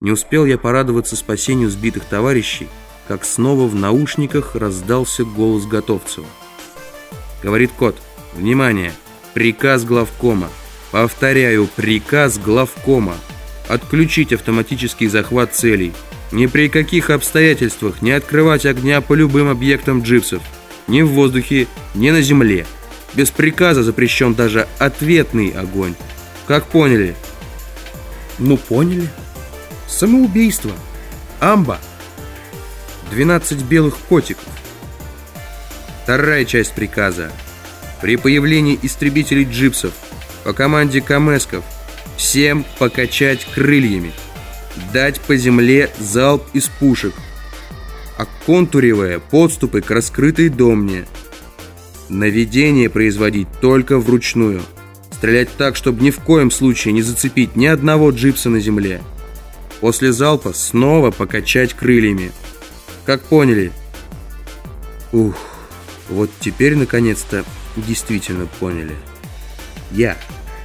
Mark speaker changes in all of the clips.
Speaker 1: Не успел я порадоваться спасению сбитых товарищей, как снова в наушниках раздался голос Готовцева. Говорит кот, внимание, приказ главкома. Повторяю, приказ главкома. Отключить автоматический захват целей. Ни при каких обстоятельствах не открывать огня по любым объектам джипсов. Ни в воздухе, ни на земле. Без приказа запрещен даже ответный огонь. Как поняли?
Speaker 2: Ну, поняли. Самоубийство. Амба.
Speaker 1: 12 белых котиков. Вторая часть приказа. При появлении истребителей джипсов по команде камесков всем покачать крыльями. Дать по земле залп из пушек, оконтуривая подступы к раскрытой домне. Наведение производить только вручную. Стрелять так, чтобы ни в коем случае не зацепить ни одного джипса на земле. После залпа снова покачать крыльями. Как поняли? Ух, вот теперь наконец-то действительно поняли. Я,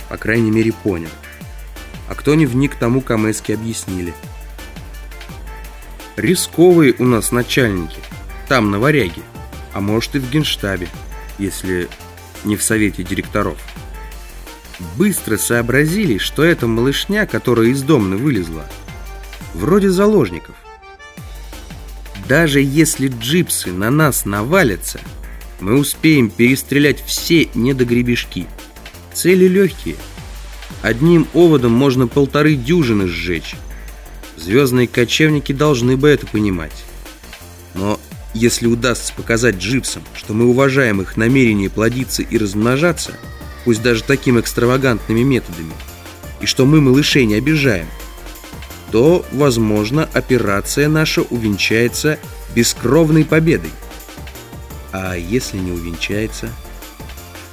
Speaker 1: по крайней мере, понял. А кто не вник, тому камески объяснили. Рисковые у нас начальники. Там, на варяге. А может и в генштабе, если не в совете директоров. Быстро сообразили, что эта малышня, которая из дома вылезла, вроде заложников. Даже если джипсы на нас навалятся, мы успеем перестрелять все недогребешки. Цели легкие. Одним оводом можно полторы дюжины сжечь. Звездные кочевники должны бы это понимать. Но если удастся показать джипсам, что мы уважаем их намерение плодиться и размножаться, пусть даже такими экстравагантными методами, и что мы малышей не обижаем, то, возможно, операция наша увенчается бескровной победой. А если не увенчается?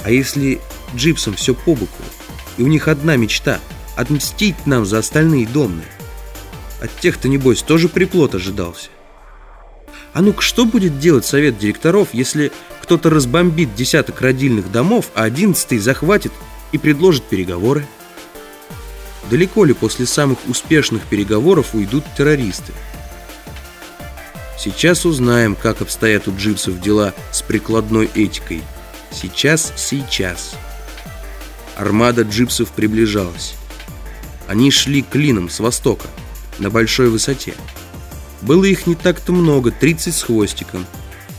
Speaker 1: А если джипсам все по боку, и у них одна мечта — отмстить нам за остальные домны? От тех-то, небось, тоже приплод ожидался. А ну-ка, что будет делать совет директоров, если кто-то разбомбит десяток родильных домов, а одиннадцатый захватит и предложит переговоры? Далеко ли после самых успешных переговоров уйдут террористы? Сейчас узнаем, как обстоят у джипсов дела с прикладной этикой. Сейчас, сейчас. Армада джипсов приближалась. Они шли клином с востока, на большой высоте. Было их не так-то много, 30 с хвостиком.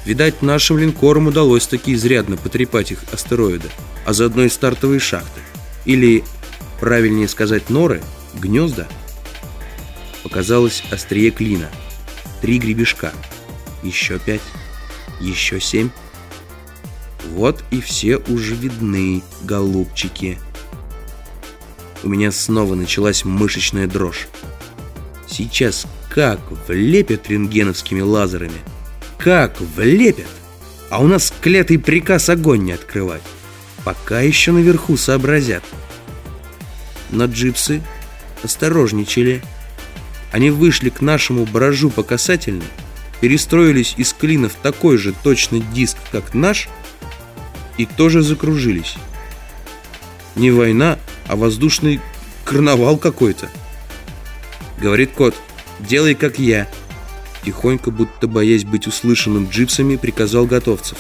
Speaker 1: Видать, нашим линкорам удалось таки изрядно потрепать их астероиды, а заодно и стартовые шахты. Или правильнее сказать норы, гнезда, показалось острие клина. Три гребешка. Еще пять. Еще семь. Вот и все уже видны, голубчики. У меня снова началась мышечная дрожь. Сейчас как влепят рентгеновскими лазерами. Как влепят! А у нас клятый приказ огонь не открывать. Пока еще наверху сообразят но джипсы осторожничали. Они вышли к нашему баражу по касательной, перестроились из клина в такой же точный диск, как наш, и тоже закружились. Не война, а воздушный карнавал какой-то. Говорит кот, делай как я. Тихонько, будто боясь быть услышанным джипсами, приказал готовцев.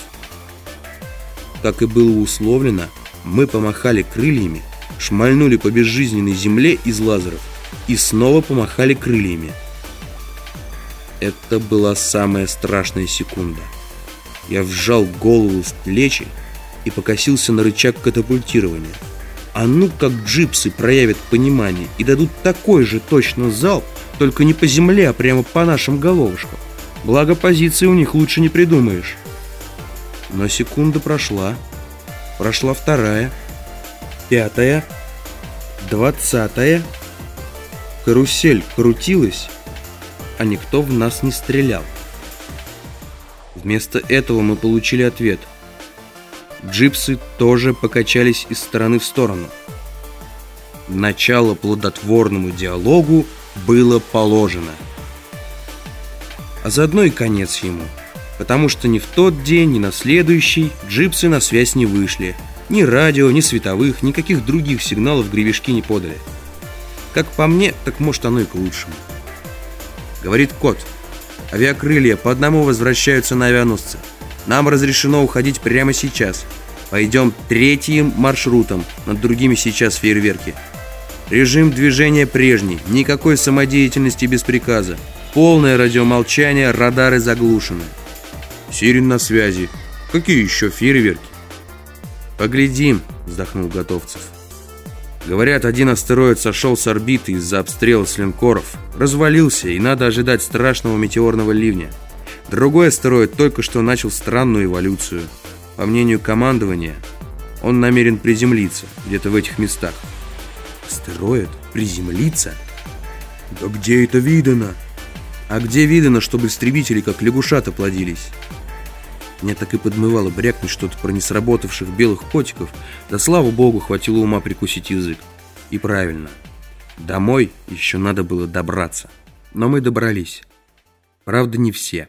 Speaker 1: Как и было условлено, мы помахали крыльями, шмальнули по безжизненной земле из лазеров и снова помахали крыльями. Это была самая страшная секунда. Я вжал голову в плечи и покосился на рычаг катапультирования. А ну как джипсы проявят понимание и дадут такой же точно залп, только не по земле, а прямо по нашим головушкам. Благо позиции у них лучше не придумаешь. Но секунда прошла. Прошла вторая пятая, двадцатая. Карусель крутилась, а никто в нас не стрелял. Вместо этого мы получили ответ. Джипсы тоже покачались из стороны в сторону. Начало плодотворному диалогу было положено. А заодно и конец ему, потому что ни в тот день, ни на следующий джипсы на связь не вышли – ни радио, ни световых, никаких других сигналов гребешки не подали. Как по мне, так может оно и к лучшему. Говорит кот. Авиакрылья по одному возвращаются на авианосцы. Нам разрешено уходить прямо сейчас. Пойдем третьим маршрутом, над другими сейчас фейерверки. Режим движения прежний, никакой самодеятельности без приказа. Полное радиомолчание, радары заглушены. Сирен на связи. Какие еще фейерверки? Поглядим, вздохнул Готовцев. Говорят, один астероид сошел с орбиты из-за обстрела с линкоров, развалился, и надо ожидать страшного метеорного ливня. Другой астероид только что начал странную эволюцию. По мнению командования, он намерен приземлиться где-то в этих местах.
Speaker 2: Астероид? Приземлиться?
Speaker 1: Да где это видано? А где видано, чтобы истребители как лягушата плодились? Меня так и подмывало брякнуть что-то про несработавших белых котиков, да слава богу, хватило ума прикусить язык. И правильно. Домой еще надо было добраться. Но мы добрались. Правда, не все.